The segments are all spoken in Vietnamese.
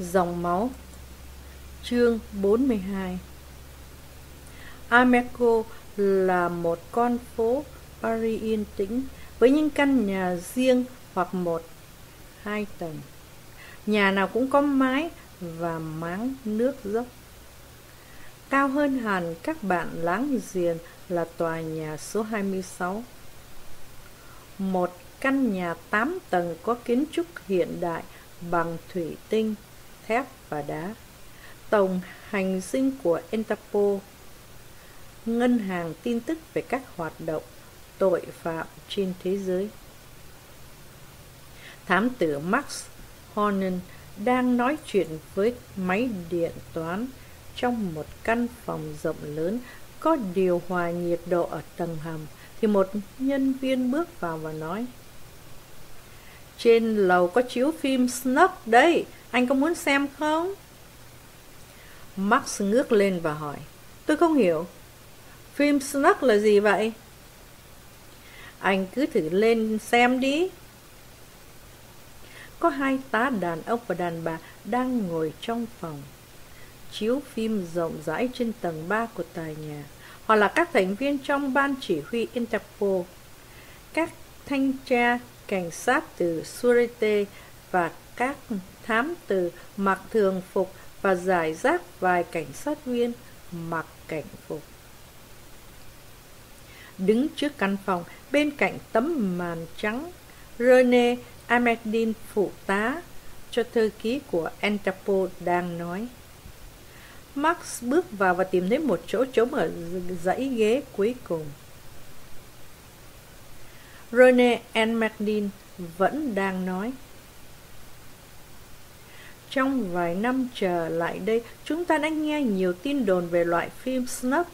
Dòng máu Chương 42 Ameco là một con phố Paris yên tĩnh với những căn nhà riêng hoặc một, hai tầng. Nhà nào cũng có mái và máng nước dốc. Cao hơn hẳn các bạn láng giềng là tòa nhà số 26. Một căn nhà 8 tầng có kiến trúc hiện đại bằng thủy tinh, thép và đá. Tổng hành dinh của Interpol, ngân hàng tin tức về các hoạt động tội phạm trên thế giới. Thám tử Max hornan đang nói chuyện với máy điện toán trong một căn phòng rộng lớn có điều hòa nhiệt độ ở tầng hầm thì một nhân viên bước vào và nói trên lầu có chiếu phim Snuck đấy, anh có muốn xem không? Max ngước lên và hỏi, tôi không hiểu, phim Snuck là gì vậy? Anh cứ thử lên xem đi. Có hai tá đàn ông và đàn bà đang ngồi trong phòng. Chiếu phim rộng rãi trên tầng 3 của tòa nhà. Họ là các thành viên trong ban chỉ huy Interpol. Các thanh tra cảnh sát từ Surete và các thám tử mặc thường phục và giải rác vài cảnh sát viên mặc cảnh phục. Đứng trước căn phòng, bên cạnh tấm màn trắng, Rene Amedin phụ tá cho thư ký của Interpol đang nói. Max bước vào và tìm thấy một chỗ trống ở dãy ghế cuối cùng. Rene Enmerdin vẫn đang nói. Trong vài năm trở lại đây, chúng ta đã nghe nhiều tin đồn về loại phim snuff.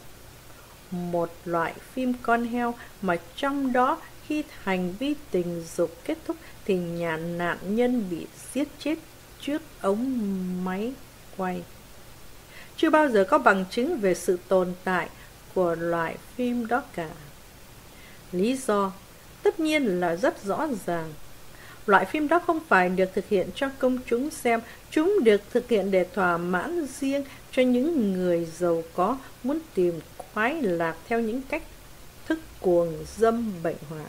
Một loại phim con heo mà trong đó khi hành vi tình dục kết thúc thì nhà nạn nhân bị giết chết trước ống máy quay. Chưa bao giờ có bằng chứng về sự tồn tại của loại phim đó cả. Lý do tất nhiên là rất rõ ràng. Loại phim đó không phải được thực hiện cho công chúng xem, chúng được thực hiện để thỏa mãn riêng cho những người giàu có muốn tìm khoái lạc theo những cách thức cuồng dâm bệnh hoạn.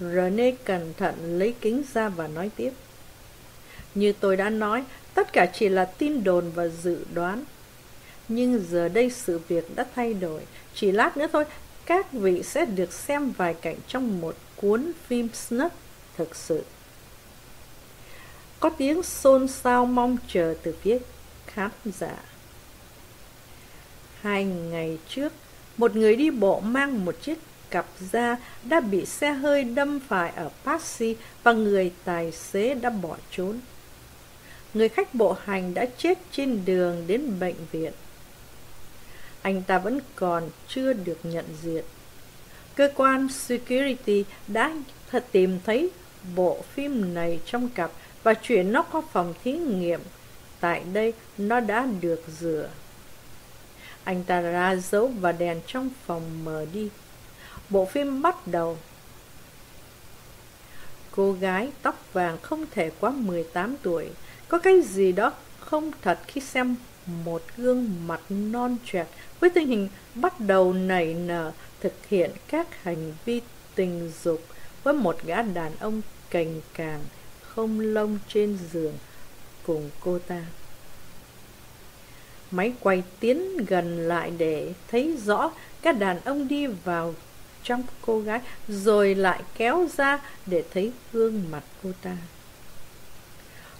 Rene cẩn thận lấy kính ra và nói tiếp. Như tôi đã nói, tất cả chỉ là tin đồn và dự đoán. Nhưng giờ đây sự việc đã thay đổi. Chỉ lát nữa thôi, các vị sẽ được xem vài cảnh trong một cuốn phim snuff thực sự. Có tiếng xôn xao mong chờ từ phía khán giả. Hai ngày trước, một người đi bộ mang một chiếc cặp da đã bị xe hơi đâm phải ở Passy và người tài xế đã bỏ trốn. Người khách bộ hành đã chết trên đường đến bệnh viện anh ta vẫn còn chưa được nhận diện. Cơ quan Security đã thật tìm thấy bộ phim này trong cặp và chuyển nó qua phòng thí nghiệm. Tại đây, nó đã được rửa. Anh ta ra dấu và đèn trong phòng mở đi. Bộ phim bắt đầu. Cô gái tóc vàng không thể quá 18 tuổi. Có cái gì đó không thật khi xem một gương mặt non trẻ với tình hình bắt đầu nảy nở thực hiện các hành vi tình dục với một gã đàn ông cành càng không lông trên giường cùng cô ta. Máy quay tiến gần lại để thấy rõ các đàn ông đi vào trong cô gái, rồi lại kéo ra để thấy gương mặt cô ta.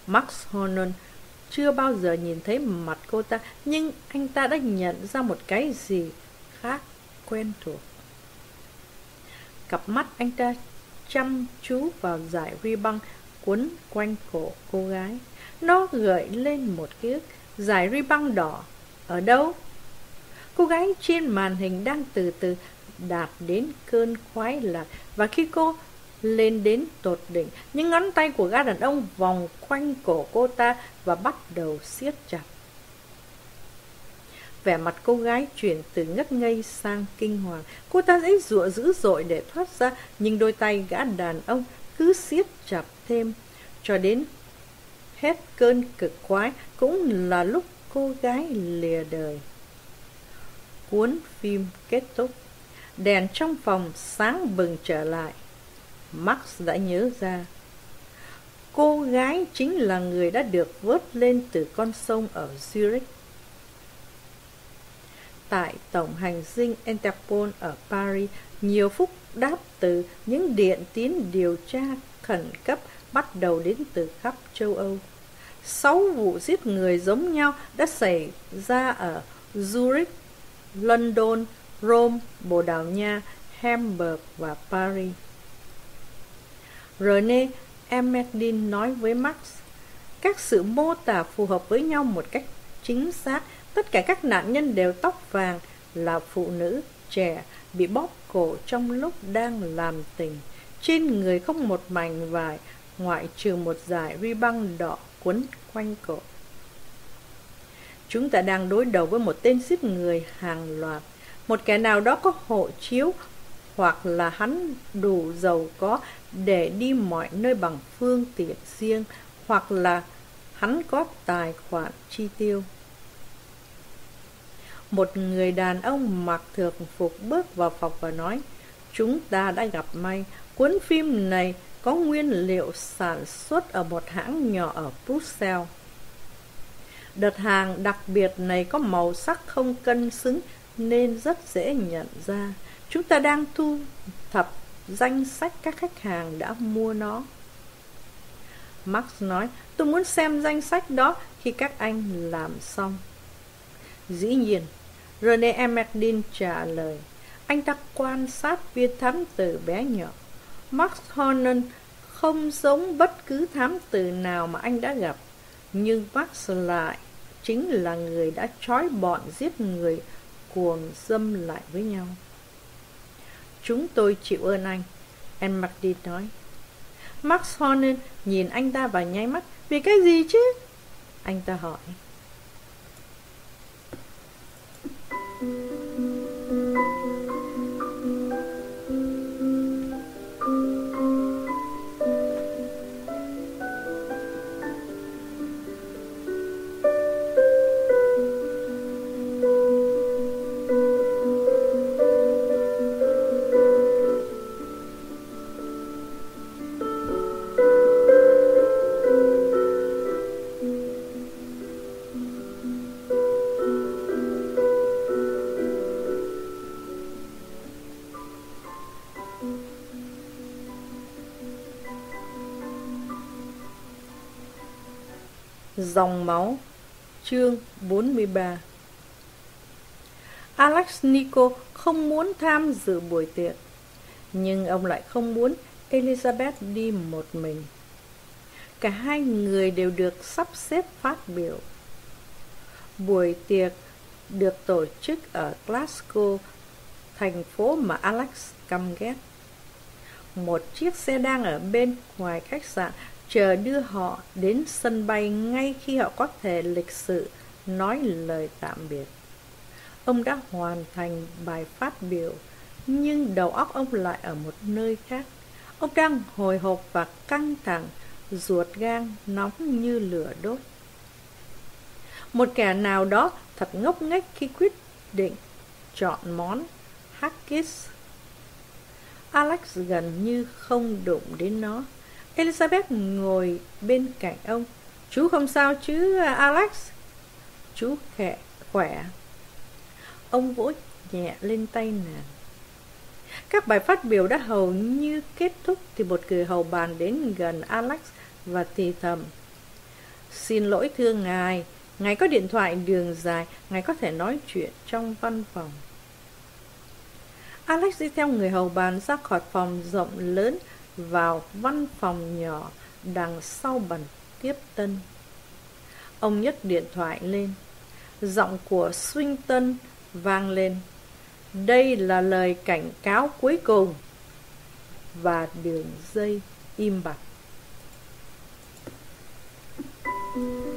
Max Hornon chưa bao giờ nhìn thấy mặt cô ta, nhưng anh ta đã nhận ra một cái gì khác quen thuộc cặp mắt anh ta chăm chú vào dải huy băng quấn quanh cổ cô gái. Nó gợi lên một ký ức dải ri băng đỏ ở đâu? Cô gái trên màn hình đang từ từ đạt đến cơn khoái lạc và khi cô lên đến tột đỉnh, những ngón tay của gã đàn ông vòng quanh cổ cô ta và bắt đầu siết chặt vẻ mặt cô gái chuyển từ ngất ngây sang kinh hoàng cô ta dãy dụa dữ dội để thoát ra nhưng đôi tay gã đàn ông cứ siết chặt thêm cho đến hết cơn cực quái cũng là lúc cô gái lìa đời. Cuốn phim kết thúc, đèn trong phòng sáng bừng trở lại. Max đã nhớ ra. Cô gái chính là người đã được vớt lên từ con sông ở Zurich. Tại Tổng hành dinh Interpol ở Paris, nhiều phút đáp từ những điện tín điều tra khẩn cấp bắt đầu đến từ khắp châu Âu. Sáu vụ giết người giống nhau đã xảy ra ở Zurich, London, Rome, Bồ Đào Nha, Hamburg và Paris. René Emmerdin nói với Max, các sự mô tả phù hợp với nhau một cách chính xác. Tất cả các nạn nhân đều tóc vàng, là phụ nữ, trẻ, bị bóp cổ trong lúc đang làm tình. Trên người không một mảnh vải, ngoại trừ một dải ri băng đỏ quấn quanh cổ. Chúng ta đang đối đầu với một tên giết người hàng loạt. Một kẻ nào đó có hộ chiếu hoặc là hắn đủ giàu có để đi mọi nơi bằng phương tiện riêng hoặc là hắn có tài khoản chi tiêu. Một người đàn ông mặc thường phục bước vào phòng và nói Chúng ta đã gặp may Cuốn phim này có nguyên liệu sản xuất ở một hãng nhỏ ở Brussels. Đợt hàng đặc biệt này có màu sắc không cân xứng nên rất dễ nhận ra. Chúng ta đang thu thập danh sách các khách hàng đã mua nó. Max nói, tôi muốn xem danh sách đó khi các anh làm xong. Dĩ nhiên, René Emmerdin trả lời, anh ta quan sát viên thám tử bé nhỏ. Max Hornan không giống bất cứ thám tử nào mà anh đã gặp, nhưng Max lại chính là người đã trói bọn giết người cuồng dâm lại với nhau. Chúng tôi chịu ơn anh, Emmerdin nói. Max Hornan nhìn anh ta và nháy mắt, vì cái gì chứ? Anh ta hỏi. Dòng máu. Chương 43 Alex Nico không muốn tham dự buổi tiệc, Nhưng ông lại không muốn Elizabeth đi một mình. Cả hai người đều được sắp xếp phát biểu. Buổi tiệc được tổ chức ở Glasgow, Thành phố mà Alex căm ghét. Một chiếc xe đang ở bên ngoài khách sạn chờ đưa họ đến sân bay ngay khi họ có thể lịch sự nói lời tạm biệt. Ông đã hoàn thành bài phát biểu, nhưng đầu óc ông lại ở một nơi khác. Ông đang hồi hộp và căng thẳng, ruột gan nóng như lửa đốt. Một kẻ nào đó thật ngốc nghếch khi quyết định chọn món haggis. Alex gần như không đụng đến nó. Elizabeth ngồi bên cạnh ông. Chú không sao chứ Alex? Chú khẽ, khỏe. Ông vỗ nhẹ lên tay nàng. Các bài phát biểu đã hầu như kết thúc thì một người hầu bàn đến gần Alex và thì thầm. Xin lỗi thưa ngài, ngài có điện thoại đường dài, ngài có thể nói chuyện trong văn phòng. Alex đi theo người hầu bàn ra khỏi phòng rộng lớn vào văn phòng nhỏ đằng sau bàn tiếp tân. Ông nhấc điện thoại lên. Giọng của Swinton vang lên. Đây là lời cảnh cáo cuối cùng. Và đường dây im bặt. Thank you.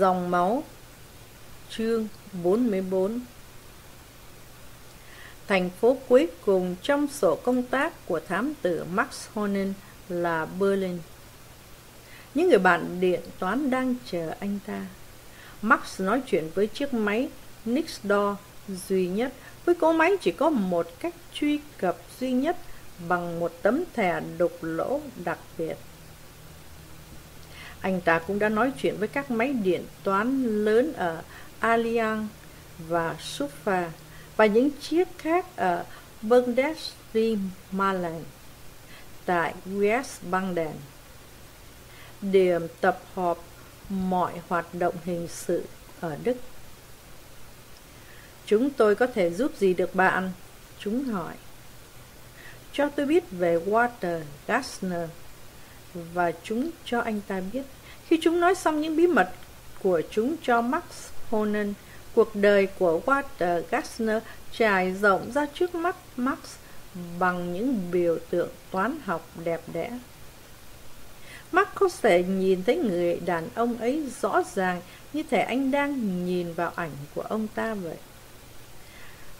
Dòng máu Chương 44 Thành phố cuối cùng trong sổ công tác của thám tử Max Hornen là Berlin. Những người bạn điện toán đang chờ anh ta. Max nói chuyện với chiếc máy Nixdor duy nhất. Với cỗ máy chỉ có một cách truy cập duy nhất bằng một tấm thẻ đục lỗ đặc biệt. Anh ta cũng đã nói chuyện với các máy điện toán lớn ở Allianz và Sufa và những chiếc khác ở Bundeslimaland tại Westbanden. Điểm tập hợp mọi hoạt động hình sự ở Đức. Chúng tôi có thể giúp gì được bạn? Chúng hỏi. Cho tôi biết về Walter Gassner và chúng cho anh ta biết. Khi chúng nói xong những bí mật của chúng cho Max Honen, cuộc đời của Walter Gassner trải rộng ra trước mắt Max bằng những biểu tượng toán học đẹp đẽ. Max có thể nhìn thấy người đàn ông ấy rõ ràng như thể anh đang nhìn vào ảnh của ông ta vậy.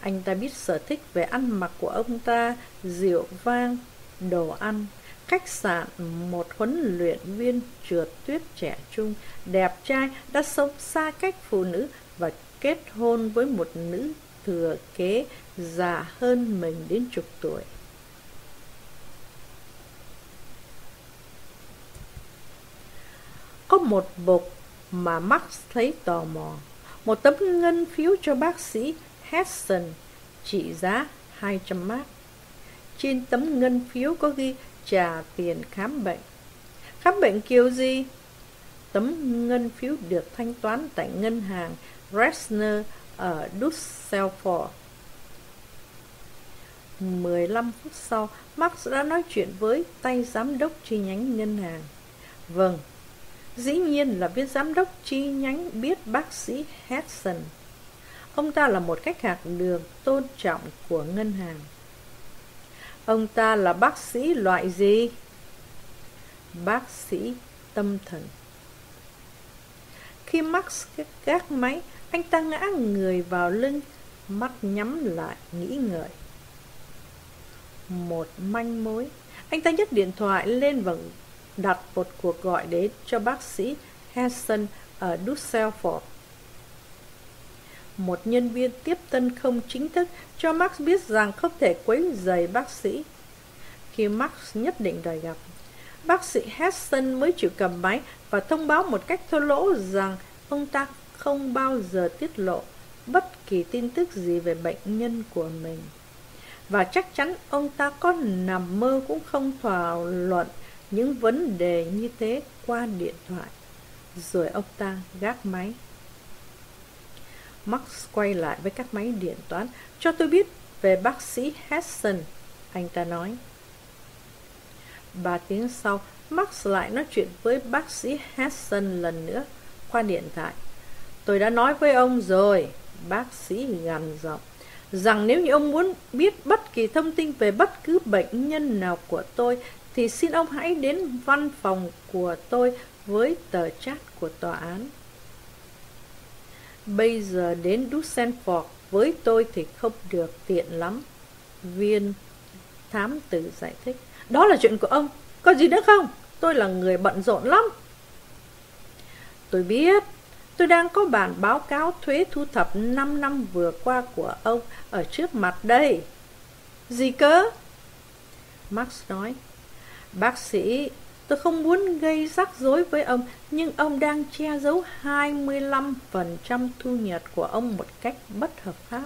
Anh ta biết sở thích về ăn mặc của ông ta, rượu vang, đồ ăn, khách sạn, một huấn luyện viên trượt tuyết trẻ trung, đẹp trai đã sống xa cách phụ nữ và kết hôn với một nữ thừa kế già hơn mình đến chục tuổi. Có một bục mà Max thấy tò mò, một tấm ngân phiếu cho bác sĩ Hessen trị giá 200 mark. Trên tấm ngân phiếu có ghi trả tiền khám bệnh. Khám bệnh kiểu gì? Tấm ngân phiếu được thanh toán tại ngân hàng Resner ở Dusseldorf. 15 phút sau, Max đã nói chuyện với tay giám đốc chi nhánh ngân hàng. Vâng, dĩ nhiên là viên giám đốc chi nhánh biết bác sĩ Hudson Ông ta là một khách hàng đường tôn trọng của ngân hàng. Ông ta là bác sĩ loại gì? Bác sĩ tâm thần. Khi Max gác máy, anh ta ngã người vào lưng, mắt nhắm lại, nghĩ ngợi. Một manh mối. Anh ta nhấc điện thoại lên và đặt một cuộc gọi đến cho bác sĩ Hansen ở Dusseldorf. Một nhân viên tiếp tân không chính thức cho Max biết rằng không thể quấy rầy bác sĩ. Khi Max nhất định đòi gặp, bác sĩ Heston mới chịu cầm máy và thông báo một cách thô lỗ rằng ông ta không bao giờ tiết lộ bất kỳ tin tức gì về bệnh nhân của mình. Và chắc chắn ông ta có nằm mơ cũng không thảo luận những vấn đề như thế qua điện thoại. Rồi ông ta gác máy. Max quay lại với các máy điện toán. Cho tôi biết về bác sĩ Hessen, anh ta nói. Ba tiếng sau, Max lại nói chuyện với bác sĩ Hessen lần nữa qua điện thoại. Tôi đã nói với ông rồi, bác sĩ gằn giọng, rằng nếu như ông muốn biết bất kỳ thông tin về bất cứ bệnh nhân nào của tôi, thì xin ông hãy đến văn phòng của tôi với tờ chat của tòa án. Bây giờ đến Dusseldorf với tôi thì không được tiện lắm. Viên thám tử giải thích. Đó là chuyện của ông, có gì nữa không? Tôi là người bận rộn lắm. Tôi biết, tôi đang có bản báo cáo thuế thu thập 5 năm vừa qua của ông ở trước mặt đây. Gì cơ? Max nói. Bác sĩ, tôi không muốn gây rắc rối với ông, nhưng ông đang che giấu 25% thu nhập của ông một cách bất hợp pháp.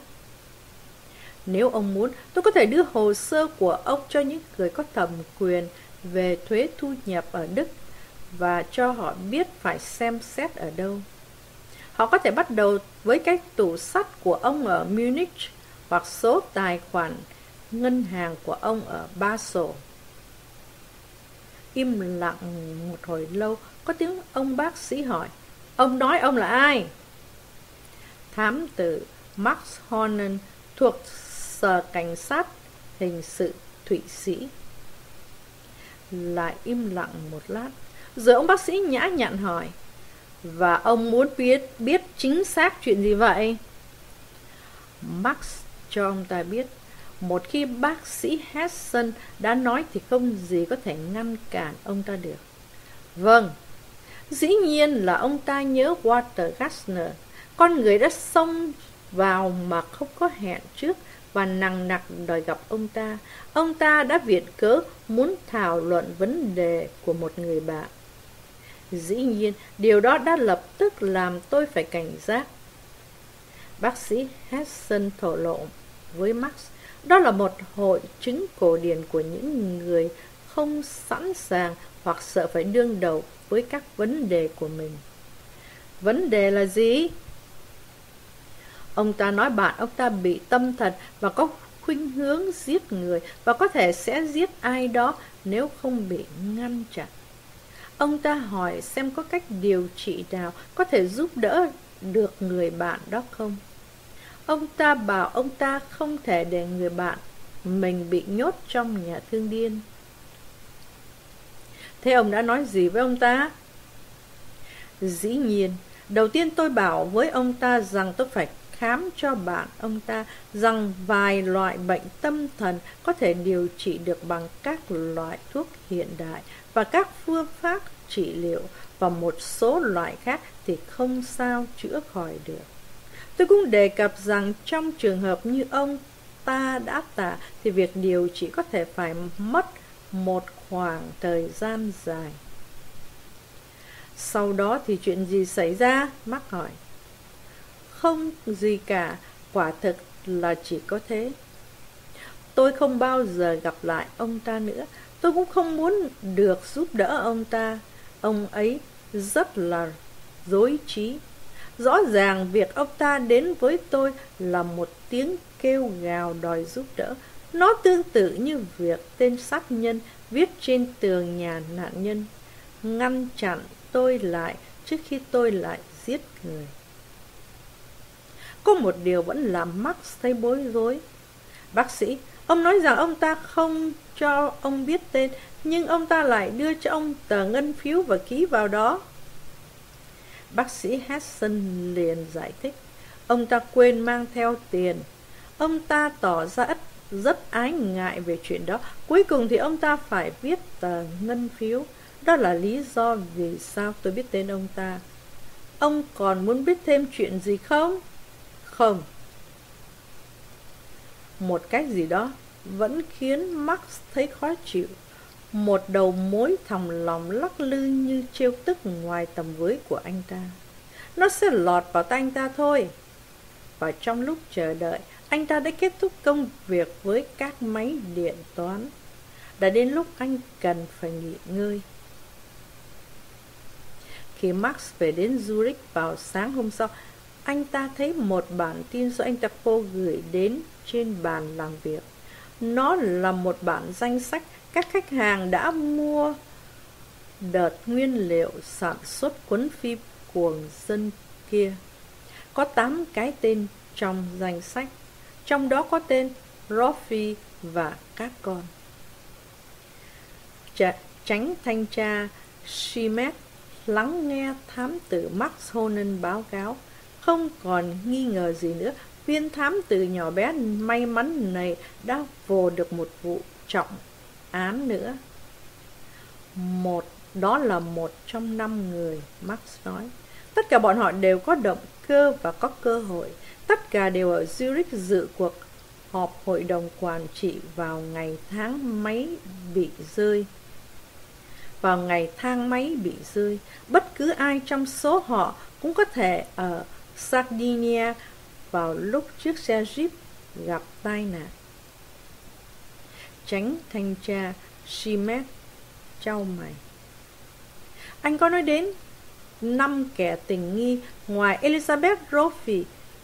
Nếu ông muốn, tôi có thể đưa hồ sơ của ông cho những người có thẩm quyền về thuế thu nhập ở Đức và cho họ biết phải xem xét ở đâu. Họ có thể bắt đầu với cái tủ sắt của ông ở Munich hoặc số tài khoản ngân hàng của ông ở Basel. Im lặng một hồi lâu, có tiếng ông bác sĩ hỏi, ông nói ông là ai? Thám tử Max Hornen thuộc Sở Cảnh sát Hình sự Thụy Sĩ. Lại im lặng một lát, rồi ông bác sĩ nhã nhặn hỏi, Và ông muốn biết, biết chính xác chuyện gì vậy? Max cho ông ta biết một khi bác sĩ Hessen đã nói thì không gì có thể ngăn cản ông ta được. Vâng, dĩ nhiên là ông ta nhớ Walter Gassner, con người đã xông vào mà không có hẹn trước và nặng nặc đòi gặp ông ta. Ông ta đã viện cớ muốn thảo luận vấn đề của một người bạn. Dĩ nhiên, điều đó đã lập tức làm tôi phải cảnh giác. Bác sĩ Hessen thổ lộ với Max, đó là một hội chứng cổ điển của những người không sẵn sàng hoặc sợ phải đương đầu với các vấn đề của mình. Vấn đề là gì? Ông ta nói bạn, ông ta bị tâm thần và có khuynh hướng giết người và có thể sẽ giết ai đó nếu không bị ngăn chặn. Ông ta hỏi xem có cách điều trị nào có thể giúp đỡ được người bạn đó không. Ông ta bảo ông ta không thể để người bạn mình bị nhốt trong nhà thương điên. Thế ông đã nói gì với ông ta? Dĩ nhiên, đầu tiên tôi bảo với ông ta rằng tôi phải khám cho bạn ông ta rằng vài loại bệnh tâm thần có thể điều trị được bằng các loại thuốc hiện đại và các phương pháp trị liệu và một số loại khác thì không sao chữa khỏi được. Tôi cũng đề cập rằng trong trường hợp như ông ta đã tả thì việc điều trị có thể phải mất một khoảng thời gian dài. Sau đó thì chuyện gì xảy ra? Mắc hỏi. Không gì cả, quả thực là chỉ có thế. Tôi không bao giờ gặp lại ông ta nữa. Tôi cũng không muốn được giúp đỡ ông ta. Ông ấy rất là dối trí. Rõ ràng việc ông ta đến với tôi là một tiếng kêu gào đòi giúp đỡ. Nó tương tự như việc tên sát nhân viết trên tường nhà nạn nhân, ngăn chặn tôi lại trước khi tôi lại giết người. Có một điều vẫn làm Max thấy bối rối. Bác sĩ, ông nói rằng ông ta không cho ông biết tên, nhưng ông ta lại đưa cho ông tờ ngân phiếu và ký vào đó. Bác sĩ Hudson liền giải thích. Ông ta quên mang theo tiền. Ông ta tỏ ra rất rất ái ngại về chuyện đó. Cuối cùng thì ông ta phải viết tờ ngân phiếu. Đó là lý do vì sao tôi biết tên ông ta. Ông còn muốn biết thêm chuyện gì không? Không. Một cách gì đó vẫn khiến Max thấy khó chịu. Một đầu mối thòng lòng lắc lư như trêu tức ngoài tầm với của anh ta. Nó sẽ lọt vào tay anh ta thôi. Và trong lúc chờ đợi, anh ta đã kết thúc công việc với các máy điện toán. Đã đến lúc anh cần phải nghỉ ngơi. Khi Max về đến Zurich vào sáng hôm sau, anh ta thấy một bản tin do anh ta cô gửi đến trên bàn làm việc. Nó là một bản danh sách các khách hàng đã mua đợt nguyên liệu sản xuất cuốn phim cuồng dân kia. Có 8 cái tên trong danh sách, trong đó có tên rofi và các con. Tránh thanh tra Shimet lắng nghe thám tử Max Honen báo cáo không còn nghi ngờ gì nữa, viên thám tử nhỏ bé may mắn này đã vồ được một vụ trọng án nữa. Một, đó là một trong năm người, Max nói. Tất cả bọn họ đều có động cơ và có cơ hội. Tất cả đều ở Zurich dự cuộc họp hội đồng quản trị vào ngày tháng máy bị rơi. Vào ngày thang máy bị rơi, bất cứ ai trong số họ cũng có thể ở Sardinia vào lúc chiếc xe Jeep gặp tai nạn. Tránh thanh tra Shimet trao mày. Anh có nói đến năm kẻ tình nghi ngoài Elizabeth Roffey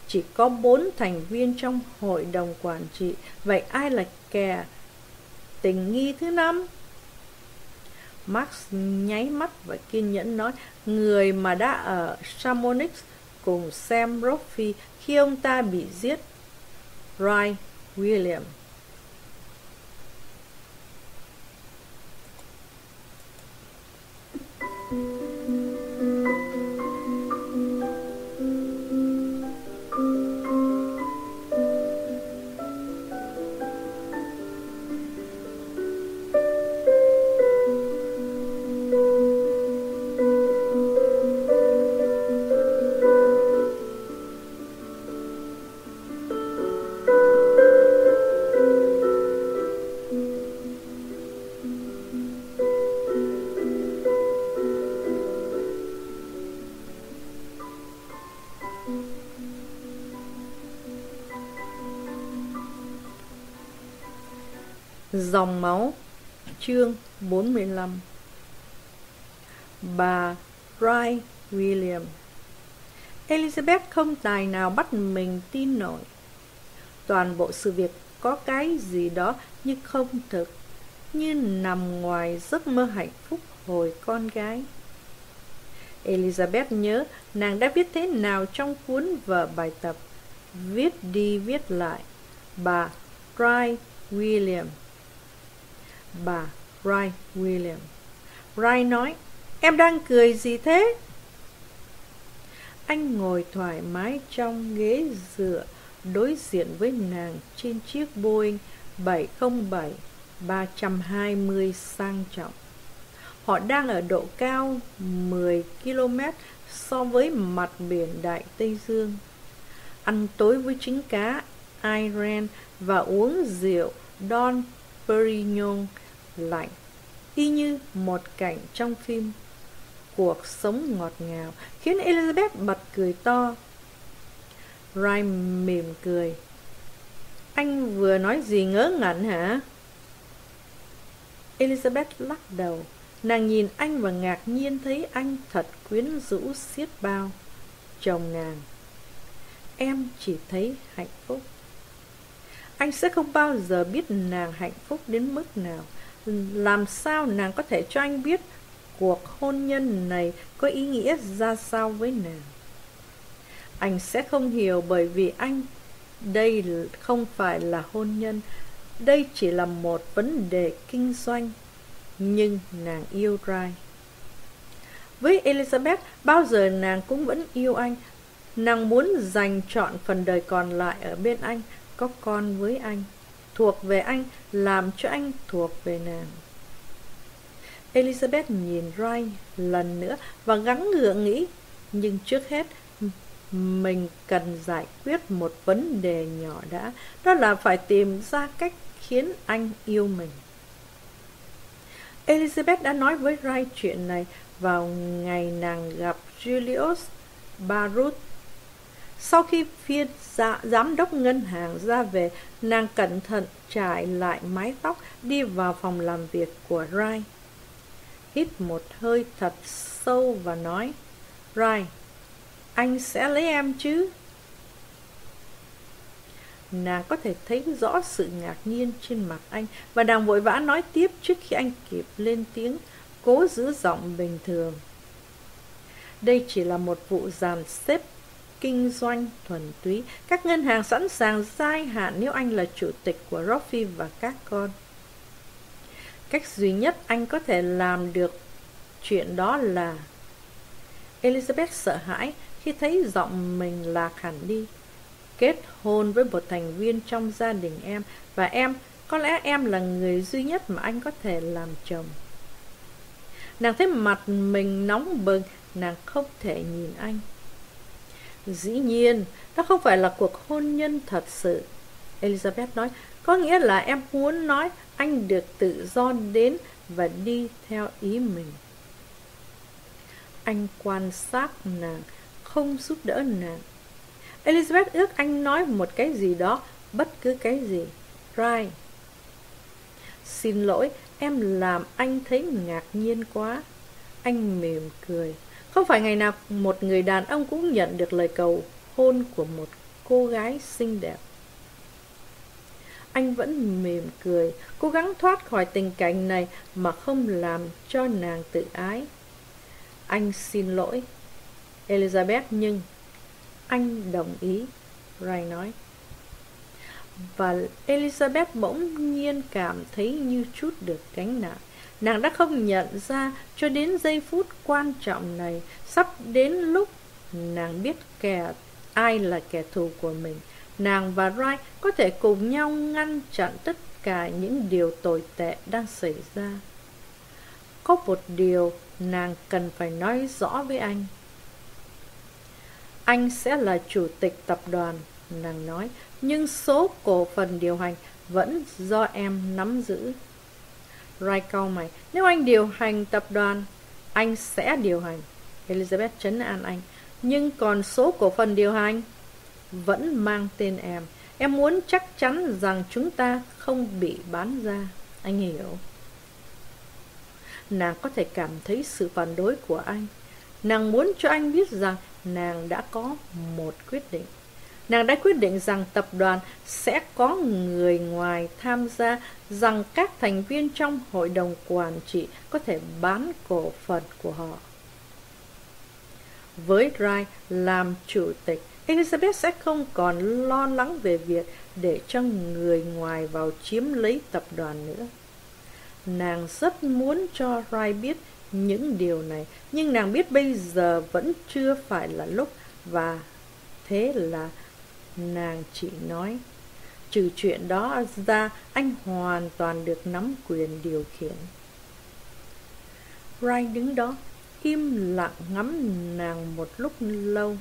chỉ có bốn thành viên trong hội đồng quản trị. Vậy ai là kẻ tình nghi thứ năm? Max nháy mắt và kiên nhẫn nói, người mà đã ở Samonix cùng Sam Roffey khi ông ta bị giết. Roy William Dòng máu, Chương 45 Bà rai William. Elizabeth không tài nào bắt mình tin nổi. Toàn bộ sự việc có cái gì đó như không thực, Như nằm ngoài giấc mơ hạnh phúc hồi con gái. Elizabeth nhớ nàng đã viết thế nào trong cuốn vở bài tập, Viết đi viết lại, Bà rai William. Bà Ray William Ray nói, Em đang cười gì thế? Anh ngồi thoải mái trong ghế dựa Đối diện với nàng trên chiếc Boeing 707 320 sang trọng. Họ đang ở độ cao 10 km so với mặt biển Đại Tây Dương. Ăn tối với trứng cá Iran và uống rượu Don Perignon lạnh. Y như một cảnh trong phim. Cuộc sống ngọt ngào khiến elizabeth bật cười to. Ryan mỉm cười. Anh vừa nói gì ngớ ngẩn hả? Elizabeth lắc đầu. Nàng nhìn anh và ngạc nhiên thấy anh thật quyến rũ xiết bao. Chồng nàng, em chỉ thấy hạnh phúc anh sẽ không bao giờ biết nàng hạnh phúc đến mức nào. Làm sao nàng có thể cho anh biết cuộc hôn nhân này có ý nghĩa ra sao với nàng? Anh sẽ không hiểu bởi vì anh, đây không phải là hôn nhân. Đây chỉ là một vấn đề kinh doanh, nhưng nàng yêu rai. Với elizabeth, bao giờ nàng cũng vẫn yêu anh. Nàng muốn dành trọn phần đời còn lại ở bên anh có con với anh, thuộc về anh, làm cho anh thuộc về nàng. Elizabeth nhìn ray lần nữa và gắng gượng nghĩ, nhưng trước hết, mình cần giải quyết một vấn đề nhỏ đã, đó là phải tìm ra cách khiến anh yêu mình. Elizabeth đã nói với ray chuyện này vào ngày nàng gặp julius barut sau khi phiên dạ, giám đốc ngân hàng ra về, nàng cẩn thận trải lại mái tóc đi vào phòng làm việc của Rai. Hít một hơi thật sâu và nói, Rai, anh sẽ lấy em chứ? Nàng có thể thấy rõ sự ngạc nhiên trên mặt anh và nàng vội vã nói tiếp trước khi anh kịp lên tiếng, cố giữ giọng bình thường. Đây chỉ là một vụ dàn xếp kinh doanh thuần túy. Các ngân hàng sẵn sàng dài hạn nếu anh là chủ tịch của Roffy và các con. Cách duy nhất anh có thể làm được chuyện đó là Elizabeth sợ hãi khi thấy giọng mình lạc hẳn đi. Kết hôn với một thành viên trong gia đình em và em, có lẽ em là người duy nhất mà anh có thể làm chồng. Nàng thấy mặt mình nóng bừng, nàng không thể nhìn anh. Dĩ nhiên, đó không phải là cuộc hôn nhân thật sự. Elizabeth nói, có nghĩa là em muốn nói anh được tự do đến và đi theo ý mình. Anh quan sát nàng, không giúp đỡ nàng. Elizabeth ước anh nói một cái gì đó, bất cứ cái gì. Right. Xin lỗi, em làm anh thấy ngạc nhiên quá. Anh mỉm cười. Không phải ngày nào một người đàn ông cũng nhận được lời cầu hôn của một cô gái xinh đẹp. Anh vẫn mỉm cười, cố gắng thoát khỏi tình cảnh này mà không làm cho nàng tự ái. Anh xin lỗi, Elizabeth nhưng anh đồng ý, Ray nói. Và Elizabeth bỗng nhiên cảm thấy như chút được gánh nặng. Nàng đã không nhận ra cho đến giây phút quan trọng này. Sắp đến lúc nàng biết kẻ ai là kẻ thù của mình Nàng và Rai có thể cùng nhau ngăn chặn tất cả những điều tồi tệ đang xảy ra. Có một điều nàng cần phải nói rõ với anh. Anh sẽ là chủ tịch tập đoàn, nàng nói Nhưng số cổ phần điều hành vẫn do em nắm giữ. Rai cau mày, Nếu anh điều hành tập đoàn, Anh sẽ điều hành Elizabeth chấn an anh, Nhưng còn số cổ phần điều hành Vẫn mang tên em Em muốn chắc chắn rằng chúng ta không bị bán ra Anh hiểu. Nàng có thể cảm thấy sự phản đối của anh. Nàng muốn cho anh biết rằng nàng đã có một quyết định. Nàng đã quyết định rằng tập đoàn sẽ có người ngoài tham gia, rằng các thành viên trong hội đồng quản trị có thể bán cổ phần của họ. Với Wright làm chủ tịch, Elizabeth sẽ không còn lo lắng về việc để cho người ngoài vào chiếm lấy tập đoàn nữa. Nàng rất muốn cho Rai biết những điều này, nhưng nàng biết bây giờ vẫn chưa phải là lúc và thế là nàng chỉ nói. Trừ chuyện đó ra, anh hoàn toàn được nắm quyền điều khiển. Rai đứng đó, im lặng ngắm nàng một lúc lâu.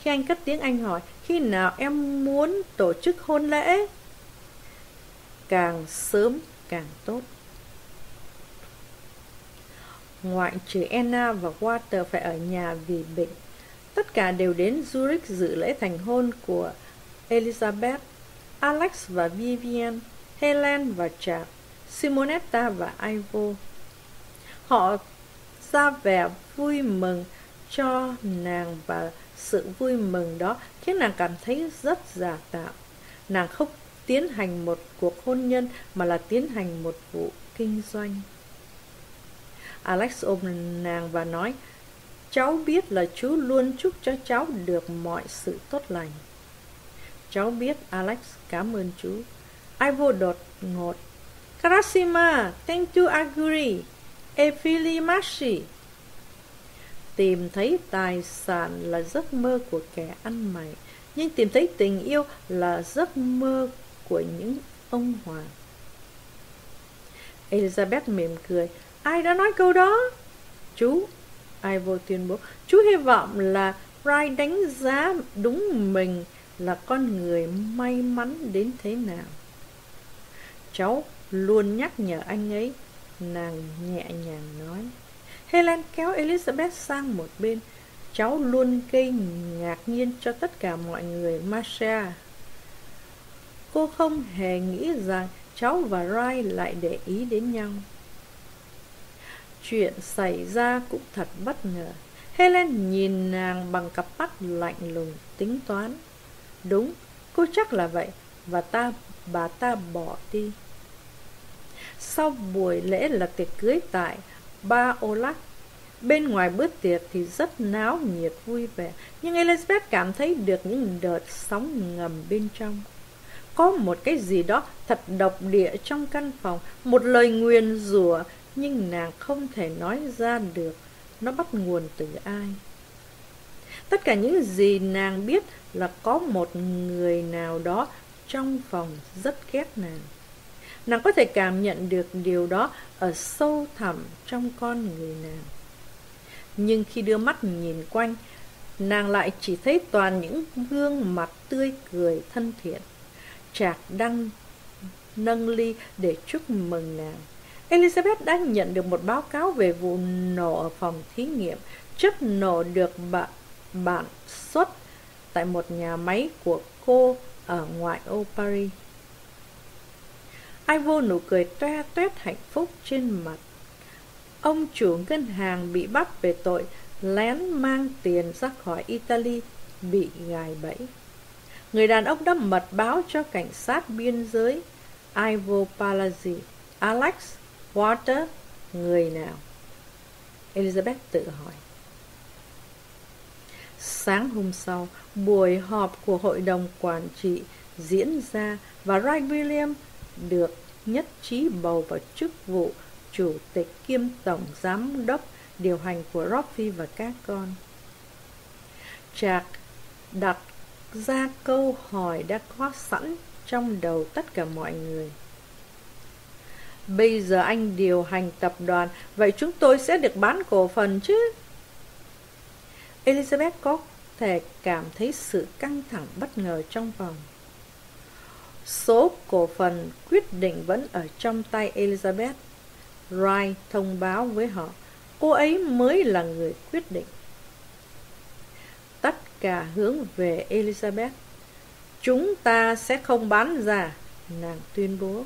Khi anh cất tiếng anh hỏi, khi nào em muốn tổ chức hôn lễ? Càng sớm càng tốt. Ngoại trừ Anna và Walter phải ở nhà vì bệnh. Tất cả đều đến Zurich dự lễ thành hôn của Elizabeth, Alex và Vivian, Helen và Chad, Simonetta và Ivo. Họ ra vẻ vui mừng cho nàng và sự vui mừng đó khiến nàng cảm thấy rất giả tạo. Nàng không tiến hành một cuộc hôn nhân mà là tiến hành một vụ kinh doanh. Alex ôm nàng và nói, cháu biết là chú luôn chúc cho cháu được mọi sự tốt lành. Cháu biết, Alex, cảm ơn chú. Ai vô đột ngột. Karasima, thank you Aguri. Efilimashi. Tìm thấy tài sản là giấc mơ của kẻ ăn mày, nhưng tìm thấy tình yêu là giấc mơ của những ông hoàng. Elizabeth mỉm cười. Ai đã nói câu đó? Chú, Ivo tuyên bố. Chú hy vọng là Rai đánh giá đúng mình là con người may mắn đến thế nào. Cháu luôn nhắc nhở anh ấy, nàng nhẹ nhàng nói. Helen kéo Elizabeth sang một bên. Cháu luôn gây ngạc nhiên cho tất cả mọi người, Masha. Cô không hề nghĩ rằng cháu và Rai lại để ý đến nhau. Chuyện xảy ra cũng thật bất ngờ. Helen nhìn nàng bằng cặp mắt lạnh lùng, tính toán. Đúng, cô chắc là vậy, và ta, bà ta bỏ đi. Sau buổi lễ là tiệc cưới tại Ba Olak, bên ngoài bữa tiệc thì rất náo nhiệt vui vẻ, nhưng Elizabeth cảm thấy được những đợt sóng ngầm bên trong. Có một cái gì đó thật độc địa trong căn phòng, một lời nguyền rủa nhưng nàng không thể nói ra được nó bắt nguồn từ ai. Tất cả những gì nàng biết là có một người nào đó trong phòng rất ghét nàng. Nàng có thể cảm nhận được điều đó ở sâu thẳm trong con người nàng. Nhưng khi đưa mắt nhìn quanh, nàng lại chỉ thấy toàn những gương mặt tươi cười thân thiện. Trạc đang nâng ly để chúc mừng nàng. Elizabeth đã nhận được một báo cáo về vụ nổ ở phòng thí nghiệm. Chất nổ được bạn, bạn xuất tại một nhà máy của cô ở ngoại ô Paris. Ai vô nụ cười toe toét hạnh phúc trên mặt. Ông chủ ngân hàng bị bắt về tội lén mang tiền ra khỏi Italy bị gài bẫy. Người đàn ông đã mật báo cho cảnh sát biên giới Ivo Palazzi, Alex Walter, người nào? Elizabeth tự hỏi. Sáng hôm sau, buổi họp của hội đồng quản trị diễn ra và Ray William được nhất trí bầu vào chức vụ chủ tịch kiêm tổng giám đốc điều hành của Robbie và các con. Jack đặt ra câu hỏi đã có sẵn trong đầu tất cả mọi người. Bây giờ anh điều hành tập đoàn, vậy chúng tôi sẽ được bán cổ phần chứ? Elizabeth có thể cảm thấy sự căng thẳng bất ngờ trong phòng. Số cổ phần quyết định vẫn ở trong tay Elizabeth. Wright thông báo với họ, cô ấy mới là người quyết định. Tất cả hướng về Elizabeth. Chúng ta sẽ không bán ra, nàng tuyên bố.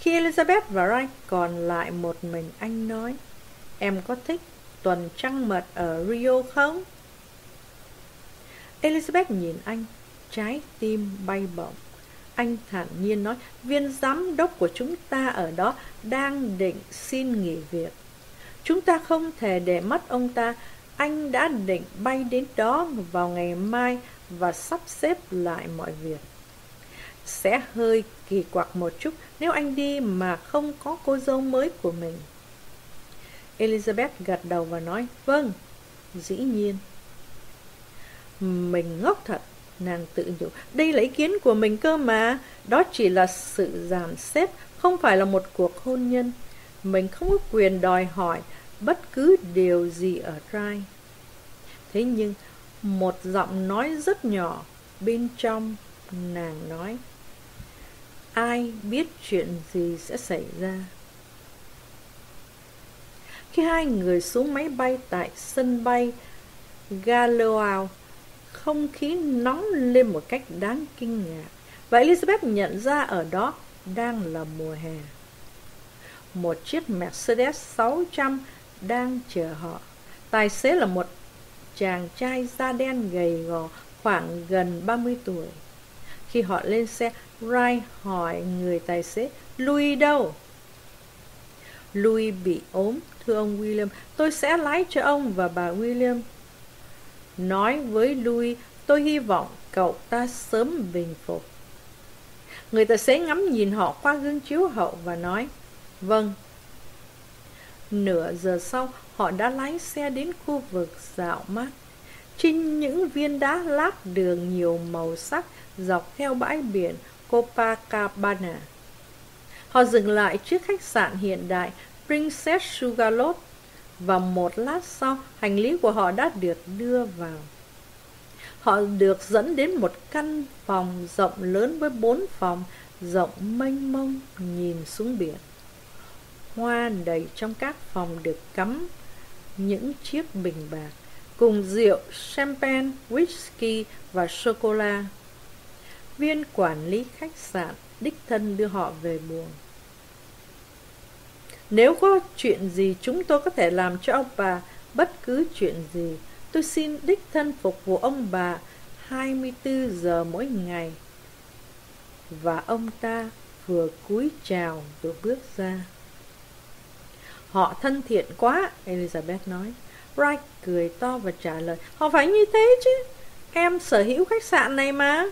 Khi Elizabeth và Wright còn lại một mình, anh nói, Em có thích tuần trăng mật ở Rio không? Elizabeth nhìn anh, Trái tim bay bổng. Anh thản nhiên nói, Viên giám đốc của chúng ta ở đó Đang định xin nghỉ việc. Chúng ta không thể để mất ông ta. Anh đã định bay đến đó vào ngày mai Và sắp xếp lại mọi việc. Sẽ hơi kỳ quặc một chút Nếu anh đi mà không có cô dâu mới của mình. Elizabeth gật đầu và nói Vâng, dĩ nhiên. Mình ngốc thật Nàng tự nhủ Đây là ý kiến của mình cơ mà Đó chỉ là sự dàn xếp Không phải là một cuộc hôn nhân. Mình không có quyền đòi hỏi Bất cứ điều gì ở trai. Thế nhưng Một giọng nói rất nhỏ Bên trong Nàng nói Ai biết chuyện gì sẽ xảy ra? Khi hai người xuống máy bay tại sân bay Galois không khí nóng lên một cách đáng kinh ngạc Và Elizabeth nhận ra ở đó đang là mùa hè. Một chiếc Mercedes 600 đang chờ họ. Tài xế là một chàng trai da đen gầy gò khoảng gần 30 tuổi. Khi họ lên xe, Wright hỏi người tài xế Louis đâu? Louis bị ốm, thưa ông William Tôi sẽ lái cho ông và bà William nói với Louis tôi hy vọng cậu ta sớm bình phục. Người tài xế ngắm nhìn họ qua gương chiếu hậu và nói, Vâng. Nửa giờ sau, họ đã lái xe đến khu vực dạo mát. Trên những viên đá lát đường nhiều màu sắc dọc theo bãi biển Copacabana. Họ dừng lại trước khách sạn hiện đại Princess Sugarloaf và một lát sau hành lý của họ đã được đưa vào. Họ được dẫn đến một căn phòng rộng lớn với bốn phòng, rộng mênh mông nhìn xuống biển. Hoa đầy trong các phòng được cắm những chiếc bình bạc, cùng rượu, champagne, whisky và sô-cô-la. Viên quản lý khách sạn đích thân đưa họ về buồng. Nếu có chuyện gì chúng tôi có thể làm cho ông bà, bất cứ chuyện gì, tôi xin đích thân phục vụ ông bà 24 giờ mỗi ngày. Và ông ta vừa cúi chào vừa bước ra. Họ thân thiện quá, Elizabeth nói. Bright cười to và trả lời, họ phải như thế chứ, em sở hữu khách sạn này mà.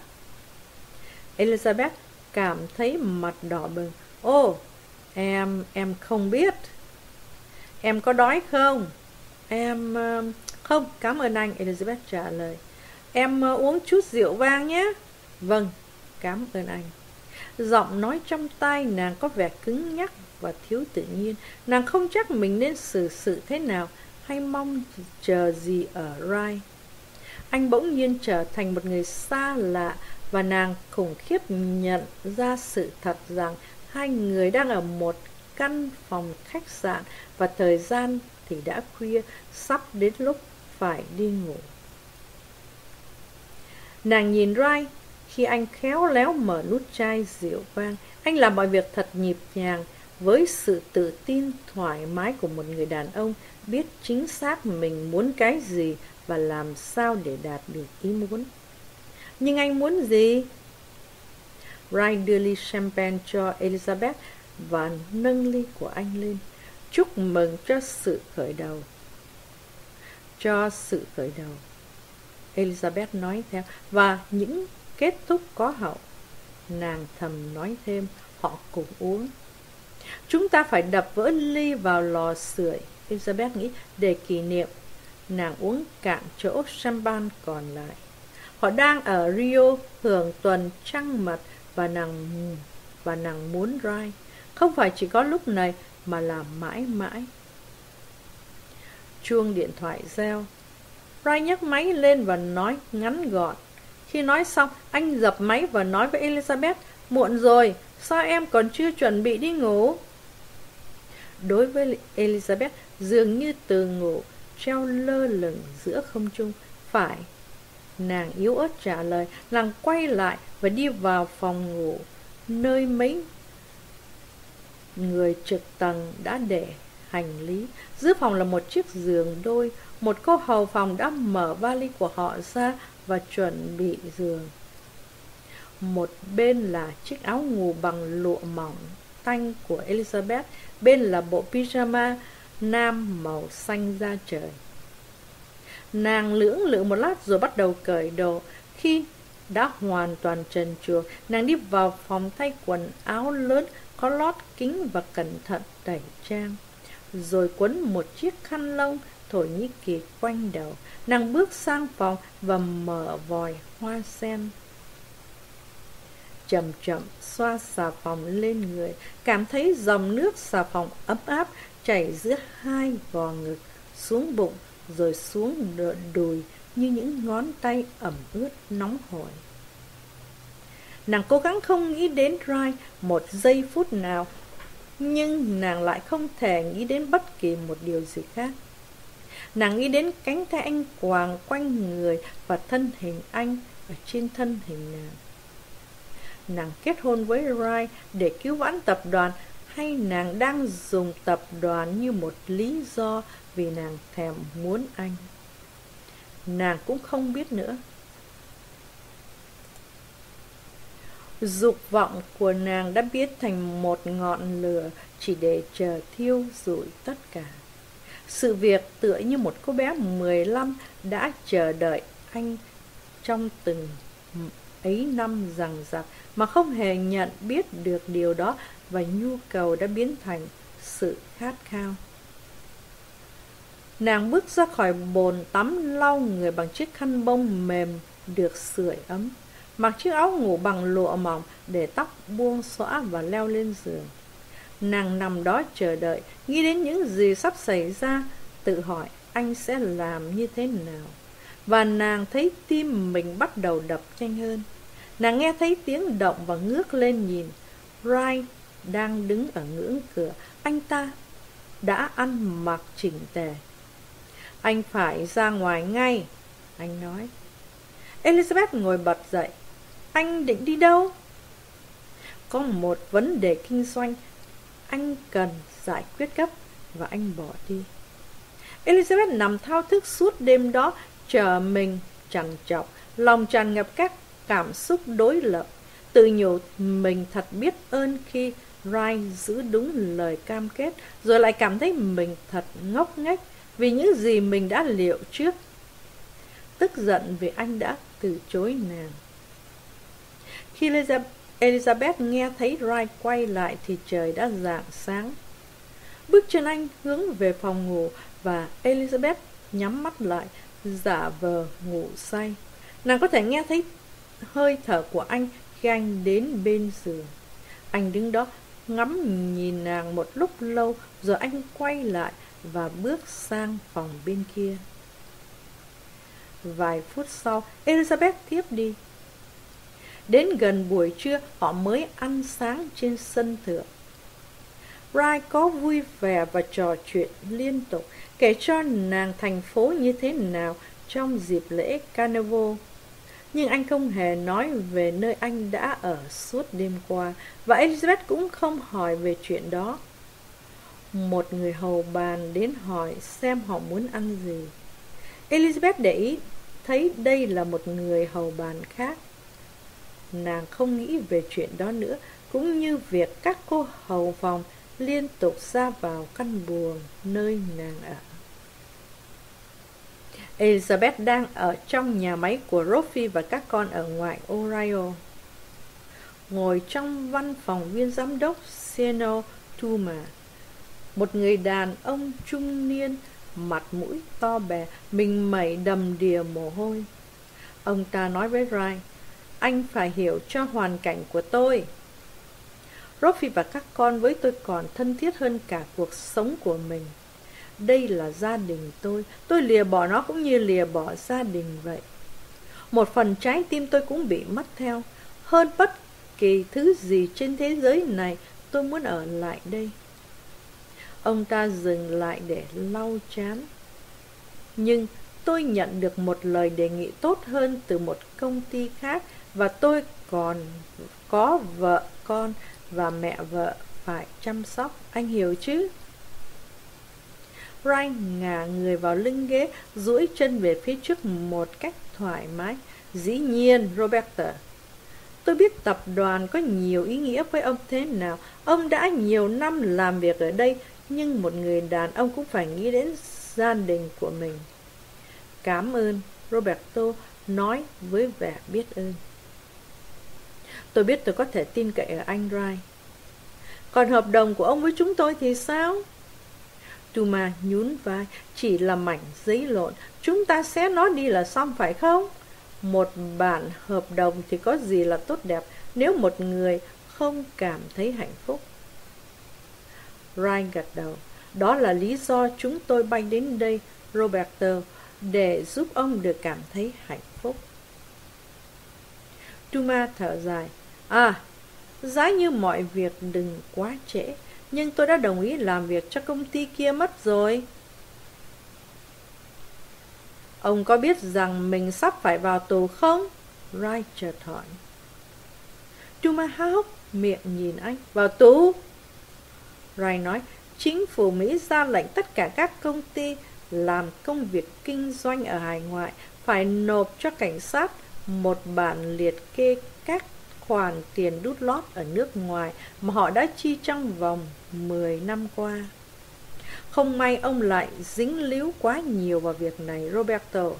Elizabeth cảm thấy mặt đỏ bừng. Ô, oh, Em, em không biết. Em có đói không? Em... Ờ, không, cảm ơn anh Elizabeth trả lời. Em ờ, uống chút rượu vang nhé. Vâng, cảm ơn anh. Giọng nói trong tay nàng có vẻ cứng nhắc và thiếu tự nhiên. Nàng không chắc mình nên xử sự thế nào Hay mong chờ gì ở Rai Anh bỗng nhiên trở thành một người xa lạ và nàng khủng khiếp nhận ra sự thật rằng Hai người đang ở một căn phòng khách sạn và thời gian thì đã khuya, sắp đến lúc phải đi ngủ. Nàng nhìn Rai khi anh khéo léo mở nút chai rượu vang. Anh làm mọi việc thật nhịp nhàng với sự tự tin thoải mái của một người đàn ông biết chính xác mình muốn cái gì và làm sao để đạt được ý muốn. Nhưng anh muốn gì? Ryan đưa ly champagne cho Elizabeth và nâng ly của anh lên. Chúc mừng cho sự khởi đầu. Cho sự khởi đầu. Elizabeth nói theo và những kết thúc có hậu. Nàng thầm nói thêm, họ cùng uống. Chúng ta phải đập vỡ ly vào lò sưởi, Elizabeth nghĩ, để kỷ niệm. Nàng uống cạn chỗ champagne còn lại. Họ đang ở Rio hưởng tuần trăng mật và nàng và nàng muốn Rai không phải chỉ có lúc này mà là mãi mãi. Chuông điện thoại reo. Rai nhấc máy lên và nói ngắn gọn. Khi nói xong, anh dập máy và nói với Elizabeth, muộn rồi, sao em còn chưa chuẩn bị đi ngủ? Đối với Elizabeth, dường như từ ngủ treo lơ lửng giữa không trung. Phải, Nàng yếu ớt trả lời Nàng quay lại và đi vào phòng ngủ Nơi mấy người trực tầng đã để hành lý. Giữa phòng là một chiếc giường đôi. Một cô hầu phòng đã mở vali của họ ra và chuẩn bị giường. Một bên là chiếc áo ngủ bằng lụa mỏng tanh của Elizabeth, bên là bộ pyjama nam màu xanh da trời. Nàng lưỡng lự một lát rồi bắt đầu cởi đồ. Khi đã hoàn toàn trần truồng, nàng đi vào phòng thay quần áo lớn có lót kính và cẩn thận tẩy trang. Rồi quấn một chiếc khăn lông Thổ Nhĩ Kỳ quanh đầu. Nàng bước sang phòng và mở vòi hoa sen. Chậm chậm xoa xà phòng lên người, cảm thấy dòng nước xà phòng ấm áp chảy giữa hai gò ngực, xuống bụng, rồi xuống đùi như những ngón tay ẩm ướt nóng hổi. Nàng cố gắng không nghĩ đến Rai một giây phút nào, nhưng nàng lại không thể nghĩ đến bất kỳ một điều gì khác. Nàng nghĩ đến cánh tay anh quàng quanh người và thân hình anh ở trên thân hình nàng. Nàng kết hôn với Rai để cứu vãn tập đoàn hay nàng đang dùng tập đoàn như một lý do vì nàng thèm muốn anh. Nàng cũng không biết nữa. Dục vọng của nàng đã biến thành một ngọn lửa chỉ để chờ thiêu rụi tất cả. Sự việc tựa như một cô bé 15 đã chờ đợi anh trong từng ấy năm rằng rặc mà không hề nhận biết được điều đó và nhu cầu đã biến thành sự khát khao. Nàng bước ra khỏi bồn tắm lau người bằng chiếc khăn bông mềm được sưởi ấm, mặc chiếc áo ngủ bằng lụa mỏng để tóc buông xõa và leo lên giường. Nàng nằm đó chờ đợi, nghĩ đến những gì sắp xảy ra, tự hỏi anh sẽ làm như thế nào. Và nàng thấy tim mình bắt đầu đập nhanh hơn. Nàng nghe thấy tiếng động và ngước lên nhìn. Ryan đang đứng ở ngưỡng cửa. Anh ta đã ăn mặc chỉnh tề. Anh phải ra ngoài ngay, anh nói. Elizabeth ngồi bật dậy. Anh định đi đâu? Có một vấn đề kinh doanh anh cần giải quyết gấp và anh bỏ đi. Elizabeth nằm thao thức suốt đêm đó, chờ mình trằn trọc, lòng tràn ngập các cảm xúc đối lập. Tự nhủ mình thật biết ơn khi Ryan giữ đúng lời cam kết, rồi lại cảm thấy mình thật ngốc nghếch vì những gì mình đã liệu trước. Tức giận vì anh đã từ chối nàng. Khi Elizabeth nghe thấy Ryan quay lại thì trời đã rạng sáng. Bước chân anh hướng về phòng ngủ và Elizabeth nhắm mắt lại, giả vờ ngủ say. Nàng có thể nghe thấy hơi thở của anh khi anh đến bên giường. Anh đứng đó ngắm nhìn nàng một lúc lâu rồi anh quay lại và bước sang phòng bên kia. Vài phút sau, Elizabeth tiếp đi. Đến gần buổi trưa, họ mới ăn sáng trên sân thượng. Rai có vui vẻ và trò chuyện liên tục, kể cho nàng thành phố như thế nào trong dịp lễ Carnival nhưng anh không hề nói về nơi anh đã ở suốt đêm qua, và Elizabeth cũng không hỏi về chuyện đó. Một người hầu bàn đến hỏi xem họ muốn ăn gì. Elizabeth để ý thấy đây là một người hầu bàn khác. Nàng không nghĩ về chuyện đó nữa, cũng như việc các cô hầu phòng liên tục ra vào căn buồng nơi nàng ở. Elizabeth đang ở trong nhà máy của Rofi và các con ở ngoại Ohio. Ngồi trong văn phòng viên giám đốc Sieno Tuma, một người đàn ông trung niên, mặt mũi to bè, mình mẩy đầm đìa mồ hôi. Ông ta nói với rai anh phải hiểu cho hoàn cảnh của tôi. Roffy và các con với tôi còn thân thiết hơn cả cuộc sống của mình. Đây là gia đình tôi, tôi lìa bỏ nó cũng như lìa bỏ gia đình vậy. Một phần trái tim tôi cũng bị mất theo. Hơn bất kỳ thứ gì trên thế giới này, tôi muốn ở lại đây. Ông ta dừng lại để lau chán. Nhưng tôi nhận được một lời đề nghị tốt hơn từ một công ty khác và tôi còn có vợ con và mẹ vợ phải chăm sóc, anh hiểu chứ? Ryan ngả người vào lưng ghế, duỗi chân về phía trước một cách thoải mái. Dĩ nhiên, Roberta. Tôi biết tập đoàn có nhiều ý nghĩa với ông thế nào. Ông đã nhiều năm làm việc ở đây, nhưng một người đàn ông cũng phải nghĩ đến gia đình của mình. Cảm ơn, Roberto nói với vẻ biết ơn. Tôi biết tôi có thể tin cậy ở anh Rai. Còn hợp đồng của ông với chúng tôi thì sao? Tuma nhún vai, chỉ là mảnh giấy lộn, chúng ta xé nó đi là xong phải không? Một bản hợp đồng thì có gì là tốt đẹp nếu một người không cảm thấy hạnh phúc. Ryan gật đầu. Đó là lý do chúng tôi bay đến đây, Roberto, để giúp ông được cảm thấy hạnh phúc. Tuma thở dài. À, giá như mọi việc đừng quá trễ, nhưng tôi đã đồng ý làm việc cho công ty kia mất rồi. Ông có biết rằng mình sắp phải vào tù không? Wright chợt hỏi. Tuma há hốc miệng nhìn anh. Vào tù? Wright nói, chính phủ Mỹ ra lệnh tất cả các công ty làm công việc kinh doanh ở hải ngoại phải nộp cho cảnh sát một bản liệt kê các khoản tiền đút lót ở nước ngoài mà họ đã chi trong vòng 10 năm qua. Không may ông lại dính líu quá nhiều vào việc này, Roberto.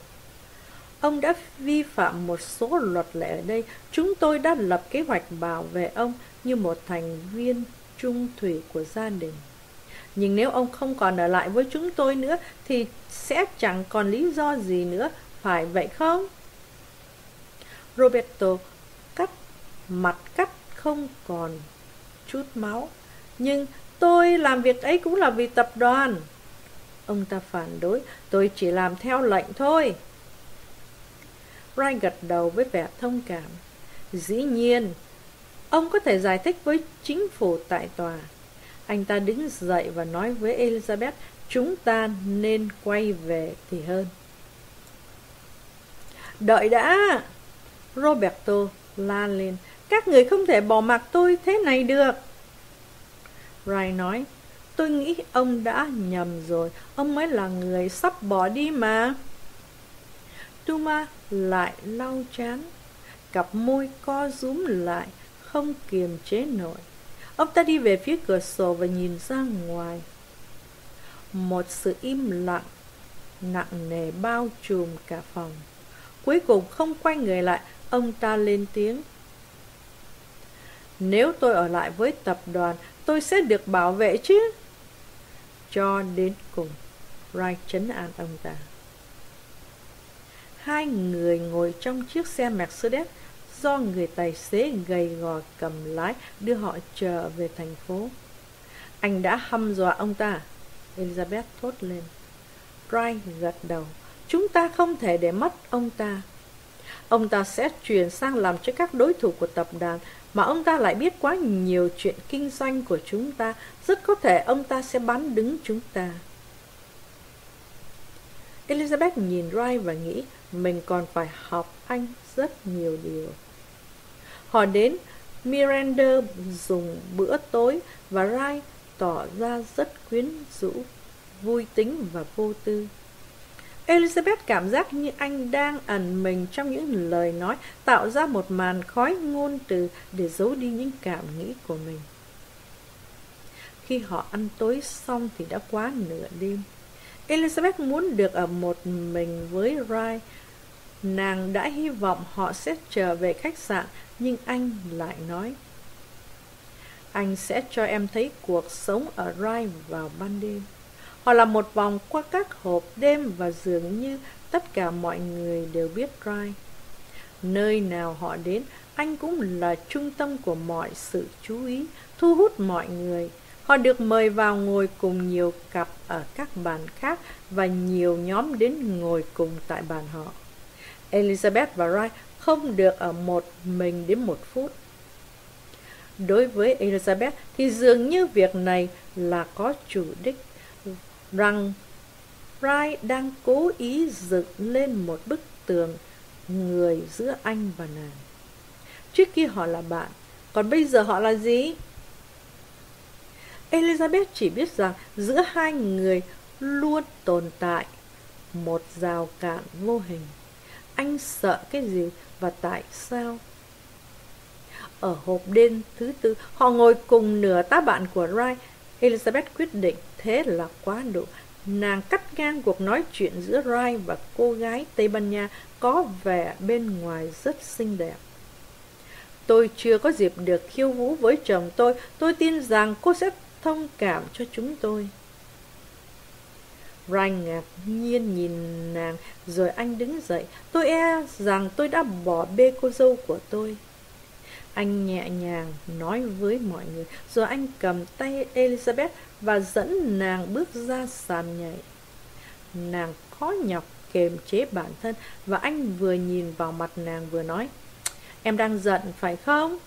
Ông đã vi phạm một số luật lệ ở đây. Chúng tôi đã lập kế hoạch bảo vệ ông như một thành viên trung thủy của gia đình. Nhưng nếu ông không còn ở lại với chúng tôi nữa thì sẽ chẳng còn lý do gì nữa, phải vậy không? Roberto cắt mặt cắt không còn chút máu. Nhưng tôi làm việc ấy cũng là vì tập đoàn. Ông ta phản đối, tôi chỉ làm theo lệnh thôi. Ryan gật đầu với vẻ thông cảm. Dĩ nhiên, ông có thể giải thích với chính phủ tại tòa. Anh ta đứng dậy và nói với Elizabeth, chúng ta nên quay về thì hơn. Đợi đã! Roberto la lên, các người không thể bỏ mặc tôi thế này được. Ray nói, tôi nghĩ ông đã nhầm rồi, ông mới là người sắp bỏ đi mà. Tuma lại lau chán, cặp môi co rúm lại, không kiềm chế nổi. Ông ta đi về phía cửa sổ và nhìn ra ngoài. Một sự im lặng, nặng nề bao trùm cả phòng. Cuối cùng không quay người lại, ông ta lên tiếng. Nếu tôi ở lại với tập đoàn, tôi sẽ được bảo vệ chứ. Cho đến cùng, Wright chấn an ông ta. Hai người ngồi trong chiếc xe Mercedes do người tài xế gầy gò cầm lái đưa họ trở về thành phố. Anh đã hăm dọa ông ta. Elizabeth thốt lên. Brian gật đầu. Chúng ta không thể để mất ông ta. Ông ta sẽ chuyển sang làm cho các đối thủ của tập đoàn, mà ông ta lại biết quá nhiều chuyện kinh doanh của chúng ta. Rất có thể ông ta sẽ bắn đứng chúng ta. Elizabeth nhìn Ray và nghĩ mình còn phải học anh rất nhiều điều. Họ đến Miranda dùng bữa tối và Ray tỏ ra rất quyến rũ, vui tính và vô tư. Elizabeth cảm giác như anh đang ẩn mình trong những lời nói, tạo ra một màn khói ngôn từ để giấu đi những cảm nghĩ của mình. Khi họ ăn tối xong thì đã quá nửa đêm. Elizabeth muốn được ở một mình với Ray. Nàng đã hy vọng họ sẽ trở về khách sạn, nhưng anh lại nói. Anh sẽ cho em thấy cuộc sống ở Rhyme vào ban đêm. Họ làm một vòng qua các hộp đêm và dường như tất cả mọi người đều biết Rhyme. Nơi nào họ đến, anh cũng là trung tâm của mọi sự chú ý, thu hút mọi người. Họ được mời vào ngồi cùng nhiều cặp ở các bàn khác và nhiều nhóm đến ngồi cùng tại bàn họ. Elizabeth và Rai không được ở một mình đến một phút. Đối với Elizabeth thì dường như việc này là có chủ đích rằng Wright đang cố ý dựng lên một bức tường người giữa anh và nàng. Trước kia họ là bạn, còn bây giờ họ là gì? Elizabeth chỉ biết rằng giữa hai người luôn tồn tại một rào cản vô hình. Anh sợ cái gì và tại sao? Ở hộp đêm thứ tư, họ ngồi cùng nửa tá bạn của Rai. Elizabeth quyết định thế là quá đủ. Nàng cắt ngang cuộc nói chuyện giữa Rai và cô gái Tây Ban Nha có vẻ bên ngoài rất xinh đẹp. Tôi chưa có dịp được khiêu vũ với chồng tôi, tôi tin rằng cô sẽ thông cảm cho chúng tôi. Ryan ngạc à, nhiên nhìn nàng, rồi anh đứng dậy. Tôi e rằng tôi đã bỏ bê cô dâu của tôi. Anh nhẹ nhàng nói với mọi người, rồi anh cầm tay Elizabeth và dẫn nàng bước ra sàn nhảy. Nàng khó nhọc kềm chế bản thân và anh vừa nhìn vào mặt nàng vừa nói, Em đang giận phải không?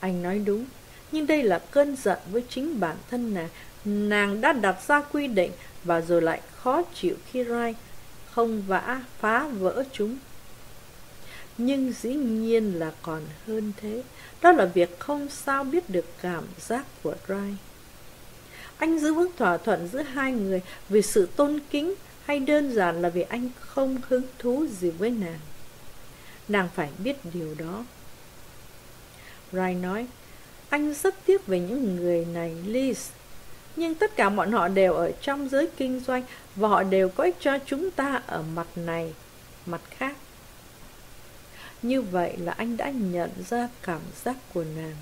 Anh nói đúng, nhưng đây là cơn giận với chính bản thân nàng. Nàng đã đặt ra quy định và rồi lại khó chịu khi Rai không vã phá vỡ chúng. Nhưng dĩ nhiên là còn hơn thế. Đó là việc không sao biết được cảm giác của Rai. Anh giữ vững thỏa thuận giữa hai người vì sự tôn kính hay đơn giản là vì anh không hứng thú gì với nàng. Nàng phải biết điều đó. Rai nói, anh rất tiếc về những người này, Liz. Nhưng tất cả bọn họ đều ở trong giới kinh doanh và họ đều có ích cho chúng ta ở mặt này, mặt khác. Như vậy là anh đã nhận ra cảm giác của nàng.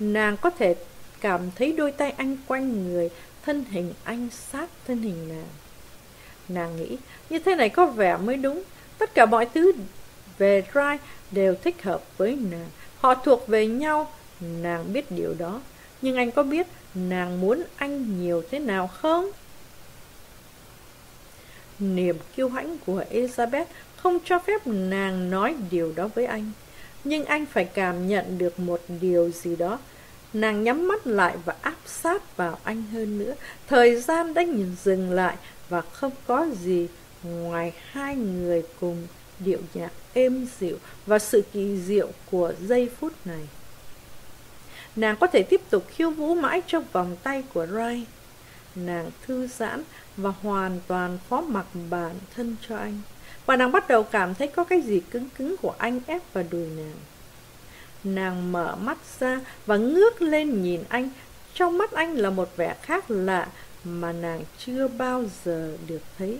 Nàng có thể cảm thấy đôi tay anh quanh người, thân hình anh sát thân hình nàng. Nàng nghĩ, như thế này có vẻ mới đúng. Tất cả mọi thứ về Rai đều thích hợp với nàng. Họ thuộc về nhau, nàng biết điều đó. Nhưng anh có biết nàng muốn anh nhiều thế nào không? Niềm kiêu hãnh của Elizabeth không cho phép nàng nói điều đó với anh. Nhưng anh phải cảm nhận được một điều gì đó. Nàng nhắm mắt lại và áp sát vào anh hơn nữa. Thời gian đã nhìn dừng lại và không có gì ngoài hai người cùng điệu nhạc êm dịu và sự kỳ diệu của giây phút này. Nàng có thể tiếp tục khiêu vũ mãi trong vòng tay của Ray. Nàng thư giãn và hoàn toàn phó mặc bản thân cho anh. Và nàng bắt đầu cảm thấy có cái gì cứng cứng của anh ép vào đùi nàng. Nàng mở mắt ra và ngước lên nhìn anh. Trong mắt anh là một vẻ khác lạ mà nàng chưa bao giờ được thấy.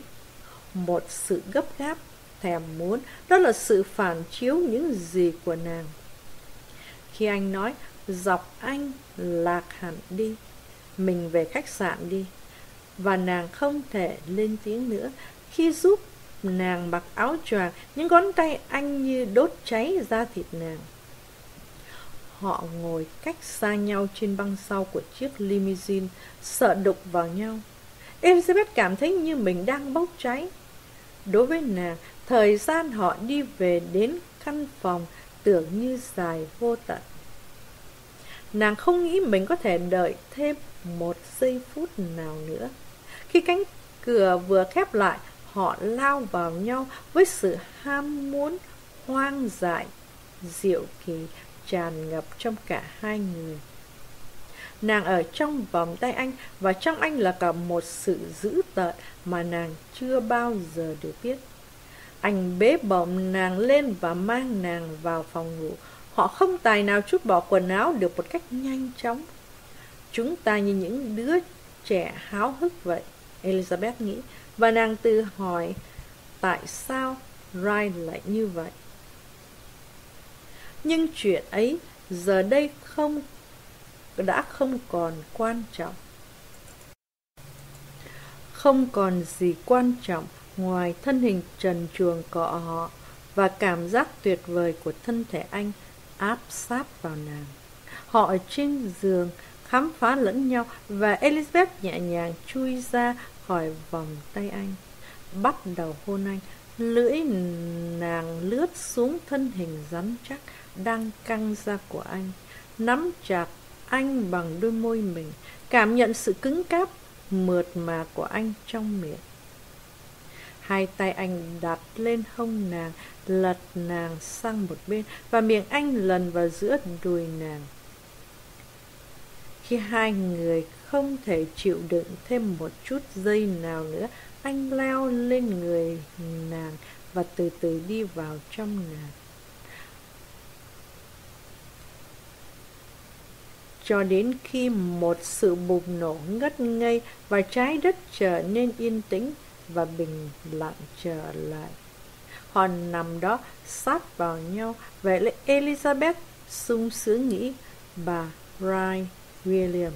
Một sự gấp gáp, thèm muốn, đó là sự phản chiếu những gì của nàng. Khi anh nói, dọc anh lạc hẳn đi, mình về khách sạn đi. Và nàng không thể lên tiếng nữa. Khi giúp nàng mặc áo choàng, những ngón tay anh như đốt cháy da thịt nàng. Họ ngồi cách xa nhau trên băng sau của chiếc limousine, sợ đụng vào nhau. Elizabeth cảm thấy như mình đang bốc cháy. Đối với nàng, thời gian họ đi về đến căn phòng tưởng như dài vô tận. Nàng không nghĩ mình có thể đợi thêm một giây phút nào nữa. Khi cánh cửa vừa khép lại, họ lao vào nhau với sự ham muốn hoang dại, diệu kỳ tràn ngập trong cả hai người. Nàng ở trong vòng tay anh và trong anh là cả một sự dữ tợn mà nàng chưa bao giờ được biết. Anh bế bổng nàng lên và mang nàng vào phòng ngủ. Họ không tài nào chút bỏ quần áo được một cách nhanh chóng. Chúng ta như những đứa trẻ háo hức vậy, Elizabeth nghĩ. Và nàng tự hỏi tại sao Ryan lại như vậy. Nhưng chuyện ấy giờ đây không đã không còn quan trọng. Không còn gì quan trọng ngoài thân hình trần truồng của họ và cảm giác tuyệt vời của thân thể anh áp sát vào nàng. Họ ở trên giường khám phá lẫn nhau và Elizabeth nhẹ nhàng chui ra khỏi vòng tay anh. Bắt đầu hôn anh, lưỡi nàng lướt xuống thân hình rắn chắc đang căng ra của anh, nắm chặt anh bằng đôi môi mình, cảm nhận sự cứng cáp mượt mà của anh trong miệng. Hai tay anh đặt lên hông nàng, lật nàng sang một bên và miệng anh lần vào giữa đùi nàng. Khi hai người không thể chịu đựng thêm một chút giây nào nữa, anh leo lên người nàng và từ từ đi vào trong nàng. cho đến khi một sự bùng nổ ngất ngây và trái đất trở nên yên tĩnh và bình lặng trở lại hòn nằm đó sát vào nhau, vậy là Elizabeth sung sướng nghĩ bà Ryan William.